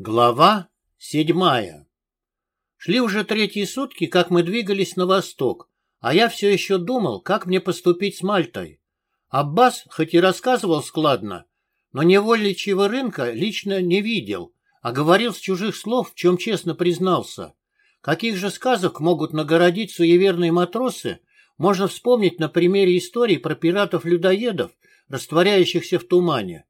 Глава седьмая Шли уже третьи сутки, как мы двигались на восток, а я все еще думал, как мне поступить с Мальтой. Аббас, хоть и рассказывал складно, но невольничьего рынка лично не видел, а говорил с чужих слов, в чем честно признался. Каких же сказок могут нагородить суеверные матросы, можно вспомнить на примере истории про пиратов-людоедов, растворяющихся в тумане.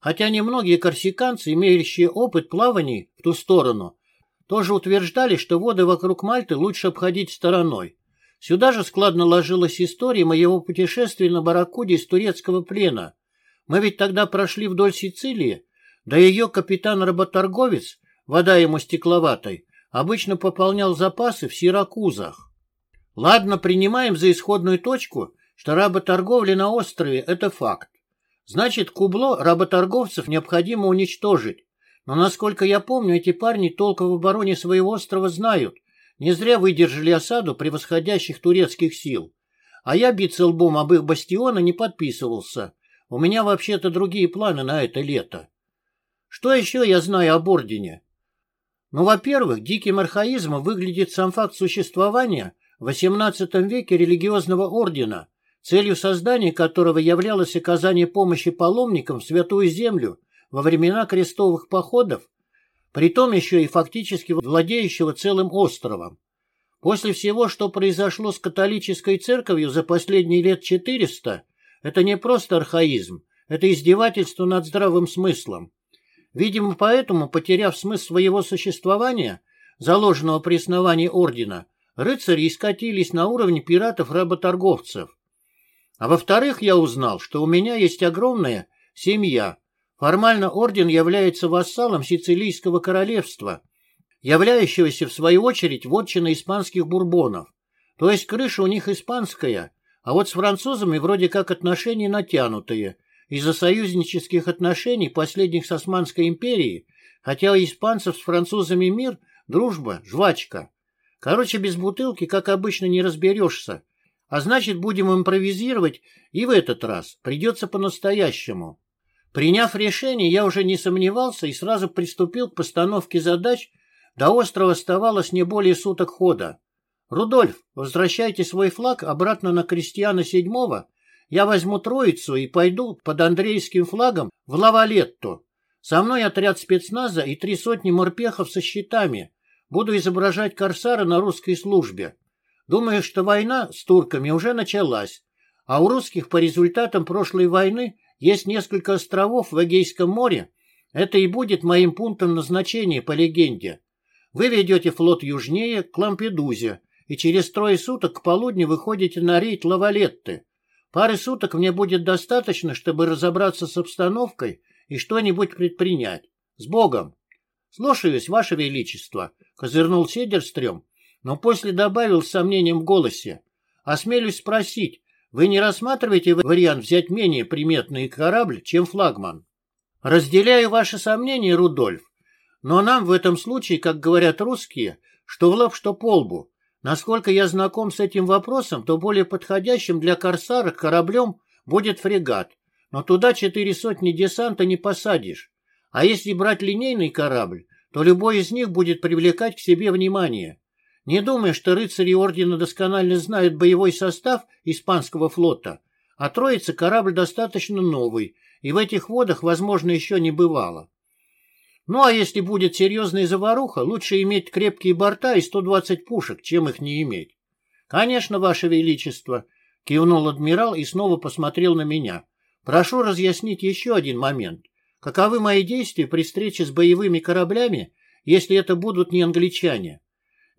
Хотя немногие корсиканцы, имеющие опыт плаваний в ту сторону, тоже утверждали, что воды вокруг Мальты лучше обходить стороной. Сюда же складно ложилась история моего путешествия на Барракуде из турецкого плена. Мы ведь тогда прошли вдоль Сицилии, да ее капитан-работорговец, вода ему стекловатой, обычно пополнял запасы в Сиракузах. Ладно, принимаем за исходную точку, что работорговля на острове – это факт. Значит, кубло работорговцев необходимо уничтожить. Но, насколько я помню, эти парни толком в обороне своего острова знают. Не зря выдержали осаду превосходящих турецких сил. А я биться лбом об их бастиона не подписывался. У меня вообще-то другие планы на это лето. Что еще я знаю об Ордене? Ну, во-первых, диким архаизмом выглядит сам факт существования в XVIII веке религиозного ордена – целью создания которого являлось оказание помощи паломникам в Святую Землю во времена крестовых походов, притом еще и фактически владеющего целым островом. После всего, что произошло с католической церковью за последние лет 400, это не просто архаизм, это издевательство над здравым смыслом. Видимо, поэтому, потеряв смысл своего существования, заложенного при основании ордена, рыцари искатились на уровне пиратов-работорговцев. А во-вторых, я узнал, что у меня есть огромная семья. Формально орден является вассалом Сицилийского королевства, являющегося в свою очередь вотчиной испанских бурбонов. То есть крыша у них испанская, а вот с французами вроде как отношения натянутые из-за союзнических отношений последних с Османской империей, хотя у испанцев с французами мир, дружба, жвачка. Короче, без бутылки, как обычно, не разберешься, а значит, будем импровизировать и в этот раз. Придется по-настоящему. Приняв решение, я уже не сомневался и сразу приступил к постановке задач. До острова оставалось не более суток хода. «Рудольф, возвращайте свой флаг обратно на Крестьяна седьмого. Я возьму троицу и пойду под Андреевским флагом в Лавалетто. Со мной отряд спецназа и три сотни морпехов со щитами. Буду изображать корсара на русской службе. Думаю, что война с турками уже началась, а у русских по результатам прошлой войны есть несколько островов в Эгейском море. Это и будет моим пунктом назначения по легенде. Вы ведете флот южнее, к Лампедузе, и через трое суток к полудню выходите на рейд Лавалетты. Пары суток мне будет достаточно, чтобы разобраться с обстановкой и что-нибудь предпринять. С Богом! Слушаюсь, Ваше Величество, — козырнул Седерстрем, но после добавил с сомнением в голосе. «Осмелюсь спросить, вы не рассматриваете вариант взять менее приметный корабль, чем флагман?» «Разделяю ваши сомнения, Рудольф, но нам в этом случае, как говорят русские, что в лоб, что по лбу. Насколько я знаком с этим вопросом, то более подходящим для корсара кораблем будет фрегат, но туда четыре сотни десанта не посадишь. А если брать линейный корабль, то любой из них будет привлекать к себе внимание. Не думаю, что рыцари ордена досконально знают боевой состав испанского флота, а троица корабль достаточно новый, и в этих водах, возможно, еще не бывало. Ну а если будет серьезная заваруха, лучше иметь крепкие борта и 120 пушек, чем их не иметь. Конечно, Ваше Величество, кивнул адмирал и снова посмотрел на меня. Прошу разъяснить еще один момент. Каковы мои действия при встрече с боевыми кораблями, если это будут не англичане?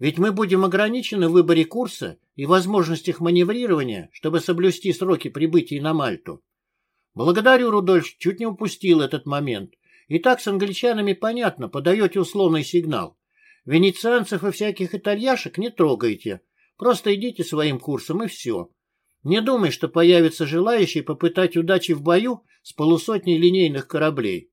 Ведь мы будем ограничены в выборе курса и возможностях маневрирования, чтобы соблюсти сроки прибытия на Мальту. Благодарю, Рудольф, чуть не упустил этот момент. И так с англичанами понятно, подаете условный сигнал. Венецианцев и всяких итальяшек не трогайте. Просто идите своим курсом и все. Не думай, что появится желающий попытать удачи в бою с полусотней линейных кораблей.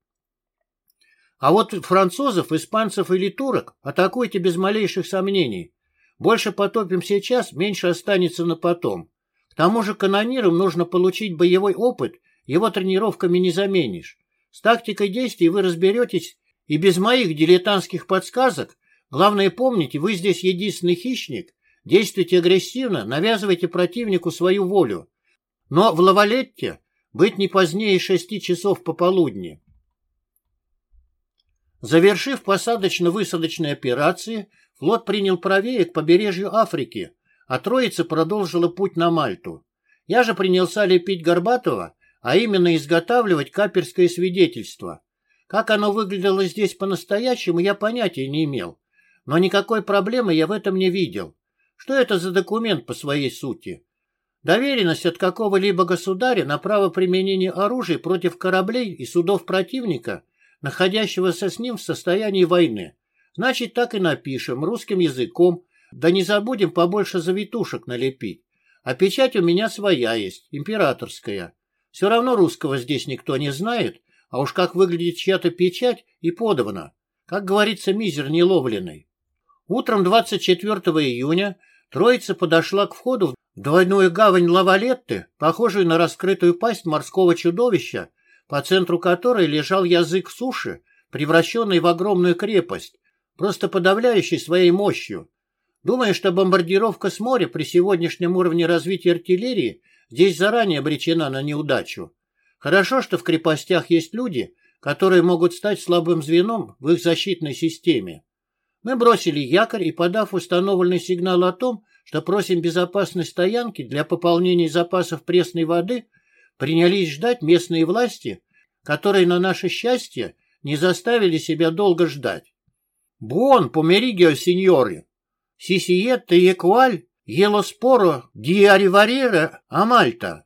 А вот французов, испанцев или турок атакуйте без малейших сомнений. Больше потопим сейчас, меньше останется на потом. К тому же канонирам нужно получить боевой опыт, его тренировками не заменишь. С тактикой действий вы разберетесь И без моих дилетантских подсказок, главное помните, вы здесь единственный хищник, действуйте агрессивно, навязывайте противнику свою волю. Но в Лавалетте быть не позднее шести часов пополудни. Завершив посадочно-высадочные операции, флот принял правее к побережью Африки, а троица продолжила путь на Мальту. Я же принялся лепить Горбатова, а именно изготавливать каперское свидетельство. Как оно выглядело здесь по-настоящему, я понятия не имел. Но никакой проблемы я в этом не видел. Что это за документ по своей сути? Доверенность от какого-либо государя на право применения оружия против кораблей и судов противника, находящегося с ним в состоянии войны. Значит, так и напишем, русским языком, да не забудем побольше завитушек налепить. А печать у меня своя есть, императорская. Все равно русского здесь никто не знает, а уж как выглядит чья-то печать и подавана. Как говорится, мизер неловленный. Утром 24 июня троица подошла к входу в двойную гавань Лавалетты, похожую на раскрытую пасть морского чудовища, по центру которой лежал язык суши, превращенный в огромную крепость, просто подавляющий своей мощью. Думаю, что бомбардировка с моря при сегодняшнем уровне развития артиллерии здесь заранее обречена на неудачу. Хорошо, что в крепостях есть люди, которые могут стать слабым звеном в их защитной системе. Мы бросили якорь и, подав установленный сигнал о том, что просим безопасной стоянки для пополнения запасов пресной воды, принялись ждать местные власти, которые, на наше счастье, не заставили себя долго ждать. «Буон померигио, сеньоры! Сисиетте екуаль елоспоро диариварера амальта!»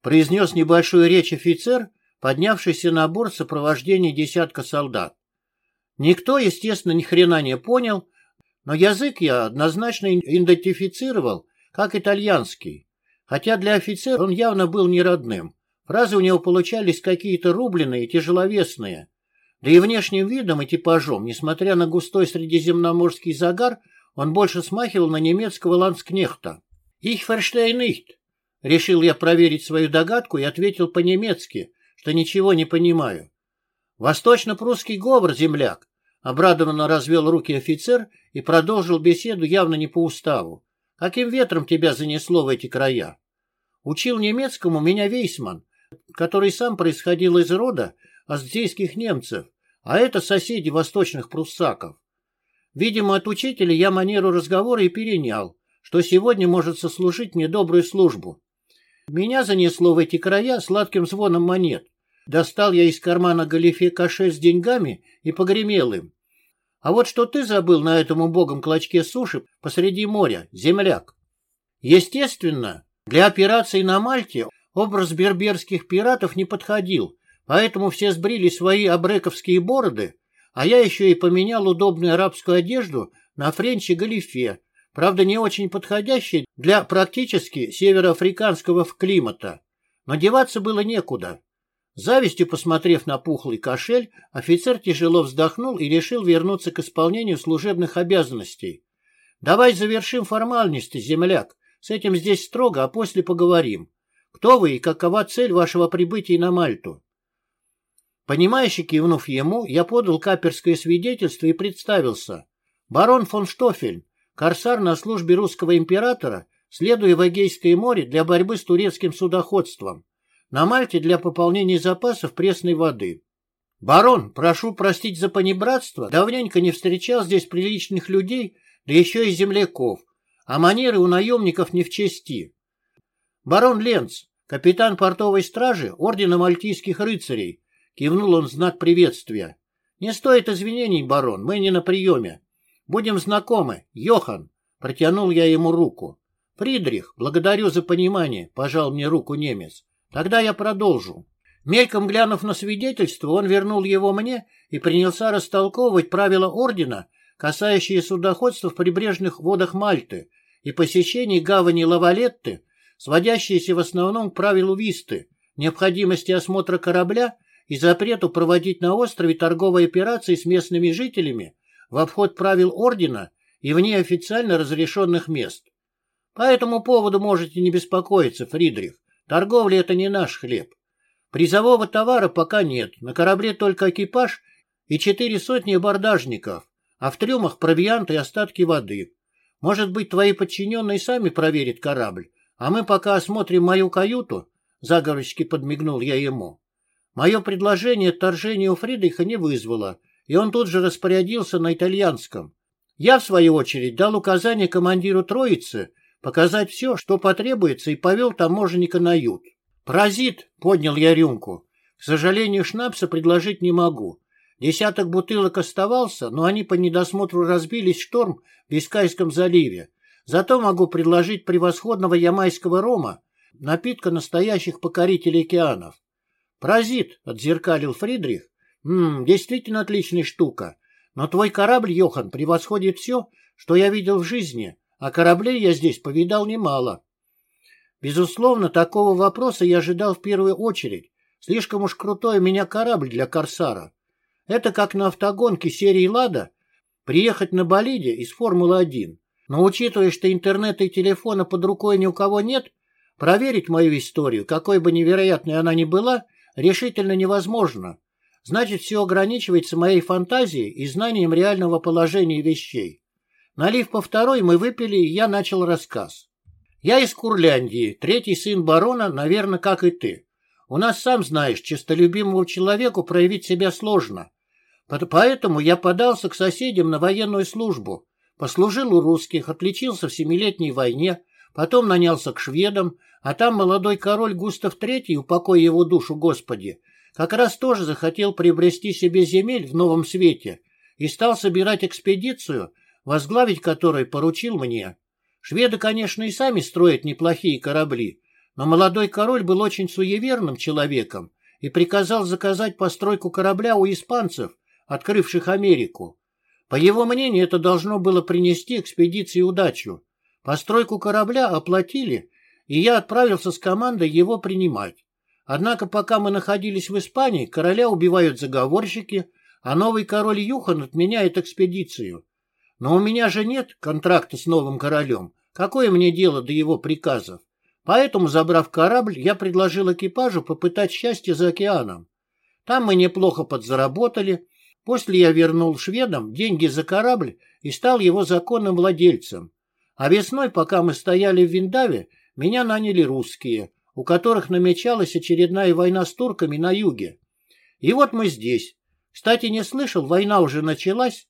произнес небольшую речь офицер, поднявшийся на борт в сопровождении десятка солдат. Никто, естественно, ни хрена не понял, но язык я однозначно идентифицировал как итальянский, хотя для офицера он явно был не родным. Фразы у него получались какие-то рубленые тяжеловесные. Да и внешним видом и типажом, несмотря на густой средиземноморский загар, он больше смахивал на немецкого ланскнехта. «Ich verstehe nicht», — решил я проверить свою догадку и ответил по-немецки, что ничего не понимаю. «Восточно-прусский говор, земляк!» Обрадованно развел руки офицер и продолжил беседу явно не по уставу. «Каким ветром тебя занесло в эти края?» Учил немецкому меня Вейсман, который сам происходил из рода аздейских немцев, а это соседи восточных пруссаков. Видимо, от учителя я манеру разговора и перенял, что сегодня может сослужить мне добрую службу. Меня занесло в эти края сладким звоном монет. Достал я из кармана галифе кошель с деньгами и погремел им. А вот что ты забыл на этом убогом клочке суши посреди моря, земляк? Естественно, для операции на Мальте образ берберских пиратов не подходил, поэтому все сбрили свои абрековские бороды, а я еще и поменял удобную арабскую одежду на френч и галифе, правда не очень подходящей для практически североафриканского климата. Но деваться было некуда. Завистью посмотрев на пухлый кошель, офицер тяжело вздохнул и решил вернуться к исполнению служебных обязанностей. «Давай завершим формальности, земляк. С этим здесь строго, а после поговорим. Кто вы и какова цель вашего прибытия на Мальту?» Понимающе кивнув ему, я подал каперское свидетельство и представился. Барон фон Штофель, корсар на службе русского императора, следуя в Эгейское море для борьбы с турецким судоходством. На Мальте для пополнения запасов пресной воды. Барон, прошу простить за понебратство, давненько не встречал здесь приличных людей, да еще и земляков, а манеры у наемников не в чести. Барон Ленц, капитан портовой стражи Ордена Мальтийских рыцарей, кивнул он в знак приветствия. Не стоит извинений, барон, мы не на приеме. Будем знакомы, Йохан, протянул я ему руку. Фридрих, благодарю за понимание, пожал мне руку немец. Тогда я продолжу. Мельком глянув на свидетельство, он вернул его мне и принялся растолковывать правила ордена, касающие судоходства в прибрежных водах Мальты и посещений гавани Лавалетты, сводящиеся в основном к правилу Висты, необходимости осмотра корабля и запрету проводить на острове торговые операции с местными жителями в обход правил ордена и вне официально разрешенных мест. По этому поводу можете не беспокоиться, Фридрих. Торговля — это не наш хлеб. Призового товара пока нет, на корабле только экипаж и четыре сотни абордажников, а в трюмах провиант и остатки воды. Может быть, твои подчиненные сами проверят корабль, а мы пока осмотрим мою каюту, — заговорчески подмигнул я ему. Мое предложение отторжения у Фридриха не вызвало, и он тут же распорядился на итальянском. Я, в свою очередь, дал указание командиру Троицы показать все, что потребуется, и повел таможенника на ют. «Паразит!» — поднял я рюмку. «К сожалению, шнапса предложить не могу. Десяток бутылок оставался, но они по недосмотру разбились в шторм в Бискайском заливе. Зато могу предложить превосходного ямайского рома, напитка настоящих покорителей океанов. «Паразит!» — отзеркалил Фридрих. «Ммм, действительно отличная штука. Но твой корабль, Йохан, превосходит все, что я видел в жизни, а кораблей я здесь повидал немало». Безусловно, такого вопроса я ожидал в первую очередь. Слишком уж крутой у меня корабль для «Корсара». Это как на автогонке серии «Лада» приехать на болиде из «Формулы-1». Но учитывая, что интернета и телефона под рукой ни у кого нет, проверить мою историю, какой бы невероятной она ни была, решительно невозможно. Значит, все ограничивается моей фантазией и знанием реального положения вещей. Налив по второй, мы выпили, и я начал рассказ. Я из Курляндии, третий сын барона, наверное, как и ты. У нас, сам знаешь, честолюбимому человеку проявить себя сложно. Поэтому я подался к соседям на военную службу. Послужил у русских, отличился в Семилетней войне, потом нанялся к шведам, а там молодой король Густав III, упокой его душу Господи, как раз тоже захотел приобрести себе земель в новом свете и стал собирать экспедицию, возглавить которой поручил мне. Шведы, конечно, и сами строят неплохие корабли, но молодой король был очень суеверным человеком и приказал заказать постройку корабля у испанцев, открывших Америку. По его мнению, это должно было принести экспедиции удачу. Постройку корабля оплатили, и я отправился с командой его принимать. Однако, пока мы находились в Испании, короля убивают заговорщики, а новый король Юхан отменяет экспедицию. Но у меня же нет контракта с новым королем. Какое мне дело до его приказов? Поэтому, забрав корабль, я предложил экипажу попытать счастье за океаном. Там мы неплохо подзаработали. После я вернул шведам деньги за корабль и стал его законным владельцем. А весной, пока мы стояли в Виндаве, меня наняли русские, у которых намечалась очередная война с турками на юге. И вот мы здесь. Кстати, не слышал, война уже началась.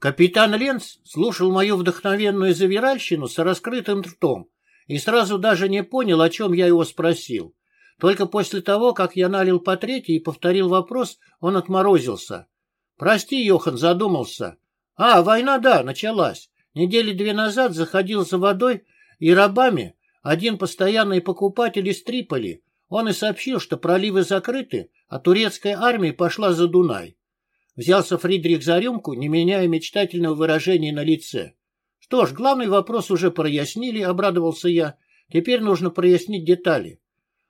Капитан Ленц слушал мою вдохновенную завиральщину с раскрытым ртом и сразу даже не понял, о чем я его спросил. Только после того, как я налил по третьей и повторил вопрос, он отморозился. «Прости, Йохан, задумался. А, война, да, началась. Недели две назад заходил за водой и рабами, один постоянный покупатель из Триполи. Он и сообщил, что проливы закрыты, а турецкая армия пошла за Дунай. Взялся Фридрих за рюмку, не меняя мечтательного выражения на лице. Что ж, главный вопрос уже прояснили, обрадовался я. Теперь нужно прояснить детали.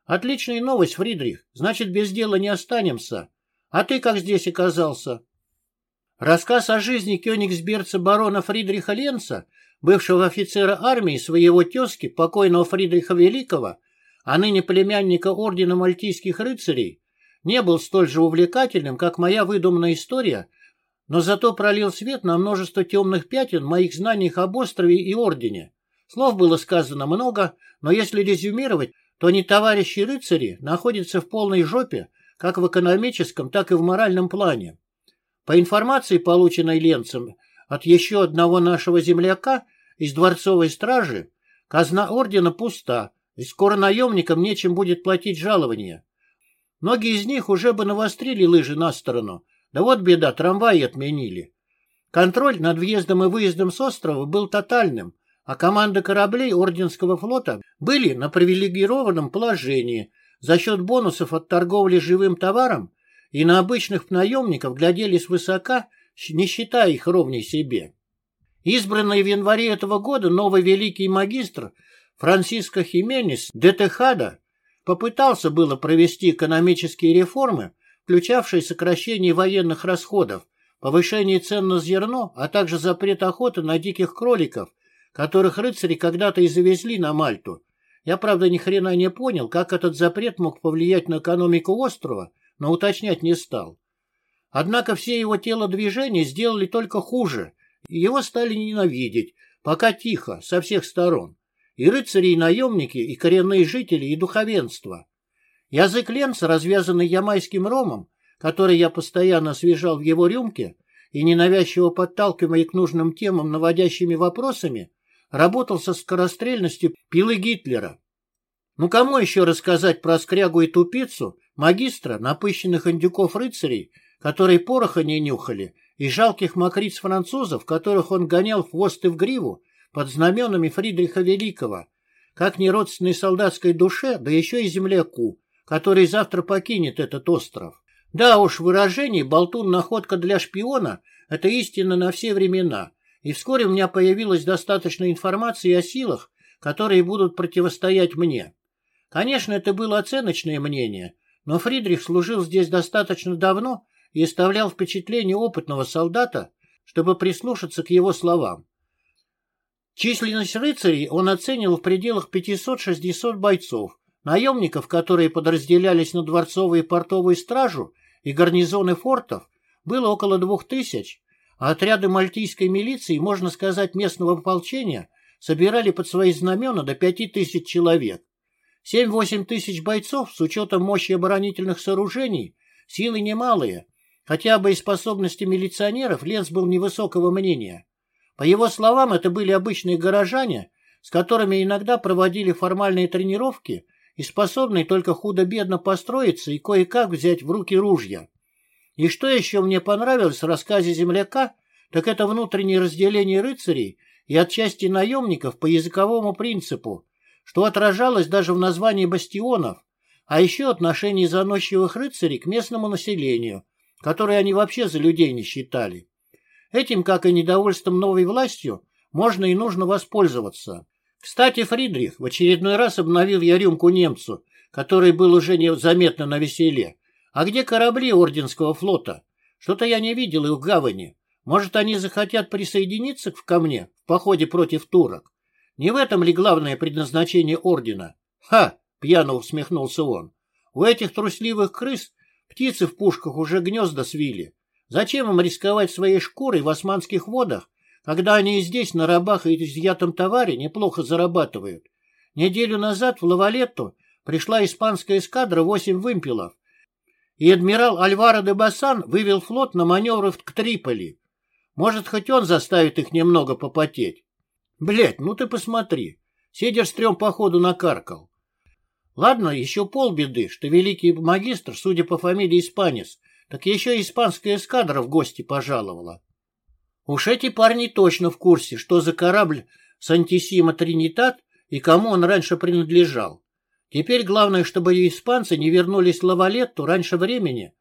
Отличная новость, Фридрих. Значит, без дела не останемся. А ты как здесь оказался? Рассказ о жизни кёнигсберца барона Фридриха Ленца, бывшего офицера армии своего тезки, покойного Фридриха Великого, а ныне племянника ордена мальтийских рыцарей, не был столь же увлекательным, как моя выдуманная история, но зато пролил свет на множество темных пятен в моих знаниях об острове и ордене. Слов было сказано много, но если резюмировать, то они товарищи рыцари находятся в полной жопе как в экономическом, так и в моральном плане. По информации, полученной Ленцем от еще одного нашего земляка из дворцовой стражи, казна ордена пуста, и скоро наемникам нечем будет платить жалования. Многие из них уже бы навострили лыжи на сторону, да вот беда, трамваи отменили. Контроль над въездом и выездом с острова был тотальным, а команда кораблей Орденского флота были на привилегированном положении за счет бонусов от торговли живым товаром и на обычных наемников глядели свысока, не считая их ровней себе. Избранный в январе этого года новый великий магистр Франциско Хименес де Техада попытался было провести экономические реформы, включавшие сокращение военных расходов, повышение цен на зерно, а также запрет охоты на диких кроликов, которых рыцари когда-то и завезли на Мальту. Я, правда, ни хрена не понял, как этот запрет мог повлиять на экономику острова, но уточнять не стал. Однако все его телодвижения сделали только хуже. Его стали ненавидеть, пока тихо, со всех сторон. И рыцари, и наемники, и коренные жители, и духовенство. Язык Ленца, развязанный ямайским ромом, который я постоянно освежал в его рюмке, и ненавязчиво подталкивая к нужным темам наводящими вопросами, работал со скорострельностью пилы Гитлера. Ну кому еще рассказать про скрягу и тупицу, магистра, напыщенных индюков рыцарей, которые пороха не нюхали, и жалких мокриц французов, которых он гонял в хвост и в гриву под знаменами Фридриха Великого, как неродственной солдатской душе, да еще и земляку, который завтра покинет этот остров. Да уж, выражение «болтун-находка для шпиона» — это истина на все времена, и вскоре у меня появилась достаточно информации о силах, которые будут противостоять мне. Конечно, это было оценочное мнение, но Фридрих служил здесь достаточно давно и оставлял впечатление опытного солдата, чтобы прислушаться к его словам. Численность рыцарей он оценивал в пределах 500-600 бойцов, наемников, которые подразделялись на дворцовую и портовую стражу и гарнизоны фортов, было около двух тысяч, а отряды мальтийской милиции, можно сказать, местного ополчения, собирали под свои знамена до пяти тысяч человек. Семь-восемь тысяч бойцов, с учетом мощи оборонительных сооружений, силы немалые, хотя бы и способности милиционеров Ленц был невысокого мнения. По его словам, это были обычные горожане, с которыми иногда проводили формальные тренировки и способные только худо-бедно построиться и кое-как взять в руки ружья. И что еще мне понравилось в рассказе земляка, так это внутреннее разделение рыцарей и отчасти наемников по языковому принципу, что отражалось даже в названии бастионов, а еще отношение заносчивых рыцарей к местному населению, которое они вообще за людей не считали. Этим, как и недовольством новой властью, можно и нужно воспользоваться. Кстати, Фридрих в очередной раз обновил я рюмку немцу, который был уже незаметно на веселе. А где корабли Орденского флота? Что-то я не видел их в гавани. Может, они захотят присоединиться ко мне в походе против турок? Не в этом ли главное предназначение Ордена? Ха! Пьяно усмехнулся он. У этих трусливых крыс птицы в пушках уже гнезда свили. Зачем им рисковать своей шкурой в османских водах, когда они и здесь на рабах и изъятом товаре неплохо зарабатывают? Неделю назад в Лавалетту пришла испанская эскадра восемь вымпелов, и адмирал Альваро де Басан вывел флот на маневры к Триполи. Может, хоть он заставит их немного попотеть. Блять, ну ты посмотри. Сидерстрем походу накаркал. Ладно, еще полбеды, что великий магистр, судя по фамилии Испанец, так еще испанская эскадра в гости пожаловала. Уж эти парни точно в курсе, что за корабль Сантисима Тринитат и кому он раньше принадлежал. Теперь главное, чтобы испанцы не вернулись Лавалетту раньше времени,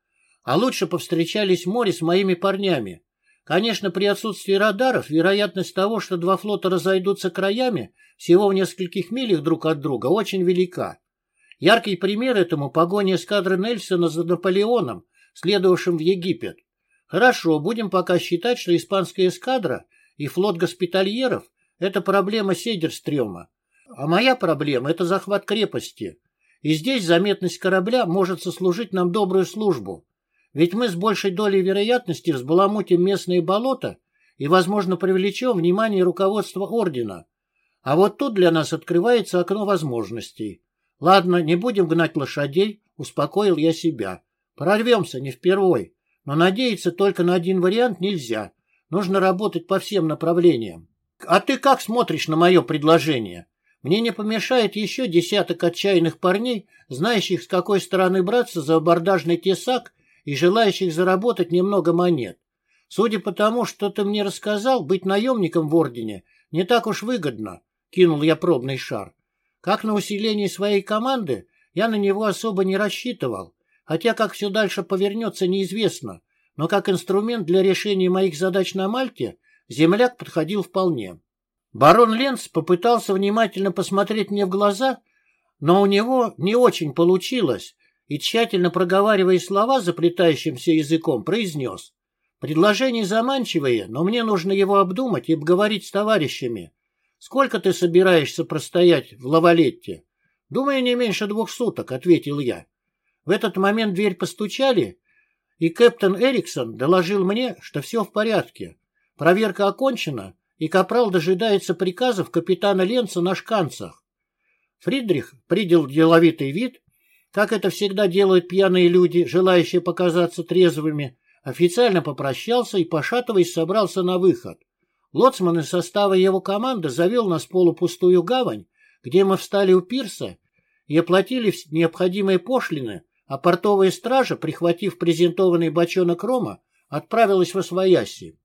а лучше повстречались в море с моими парнями. Конечно, при отсутствии радаров вероятность того, что два флота разойдутся краями всего в нескольких милях друг от друга, очень велика. Яркий пример этому погоня эскадры Нельсона за Наполеоном, следовавшим в Египет. Хорошо, будем пока считать, что испанская эскадра и флот госпитальеров – это проблема Седерстрема, а моя проблема – это захват крепости. И здесь заметность корабля может сослужить нам добрую службу. Ведь мы с большей долей вероятности взбаламутим местные болота и, возможно, привлечем внимание руководства Ордена. А вот тут для нас открывается окно возможностей. Ладно, не будем гнать лошадей, успокоил я себя. Прорвемся, не впервой. Но надеяться только на один вариант нельзя. Нужно работать по всем направлениям. А ты как смотришь на мое предложение? Мне не помешает еще десяток отчаянных парней, знающих, с какой стороны браться за абордажный тесак и желающих заработать немного монет. Судя по тому, что ты мне рассказал, быть наемником в Ордене не так уж выгодно, — кинул я пробный шар. Как на усиление своей команды, я на него особо не рассчитывал, хотя как все дальше повернется, неизвестно, но как инструмент для решения моих задач на Мальте земляк подходил вполне. Барон Ленц попытался внимательно посмотреть мне в глаза, но у него не очень получилось, и, тщательно проговаривая слова заплетающимся языком, произнес. «Предложение заманчивое, но мне нужно его обдумать и обговорить с товарищами. Сколько ты собираешься простоять в Лавалетте?» «Думаю, не меньше двух суток», — ответил я. В этот момент дверь постучали, и капитан Эриксон доложил мне, что все в порядке. Проверка окончена, и капрал дожидается приказов капитана Ленца на шканцах. Фридрих придел деловитый вид, как это всегда делают пьяные люди, желающие показаться трезвыми, официально попрощался и, пошатываясь, собрался на выход. Лоцман из состава его команды завел нас в полупустую гавань, где мы встали у пирса и оплатили необходимые пошлины, а портовая стража, прихватив презентованный бочонок рома, отправилась во свояси.